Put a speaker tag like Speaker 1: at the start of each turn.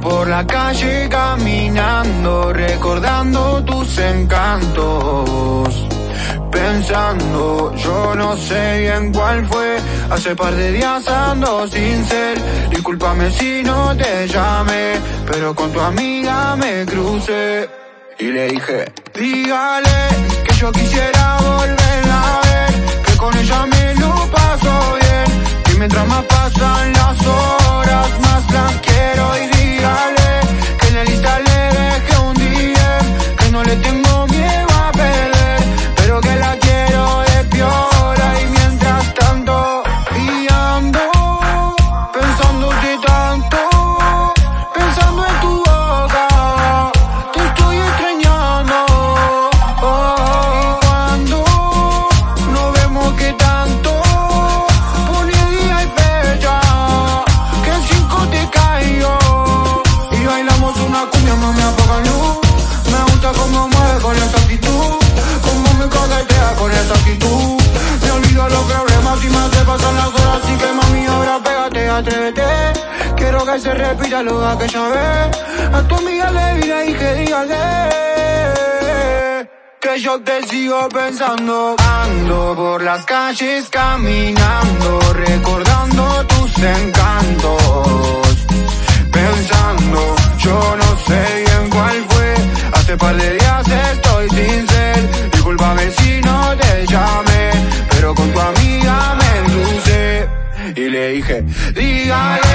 Speaker 1: por la calle caminando, recordando tus encantos. Pensando, yo no sé bien cuál fue. Hace par de días ando sin ser. Discúlpame si no te llamé, pero con tu amiga me crucé. Y le dije, dígale que yo quisiera volverla a con esa actitud. Se olvida los problemas y más te pasan las horas. Así que mami, ahora pégate, atrévete. Quiero que se repita lo de aquella vez. A tu amiga le diré y que dígale. Que yo te sigo pensando. Ando por las calles caminando, recordando tus encantos. Pensando, yo no sé bien cuál fue. Hace par de días estoy sin ser. Disculpame si dije, dígale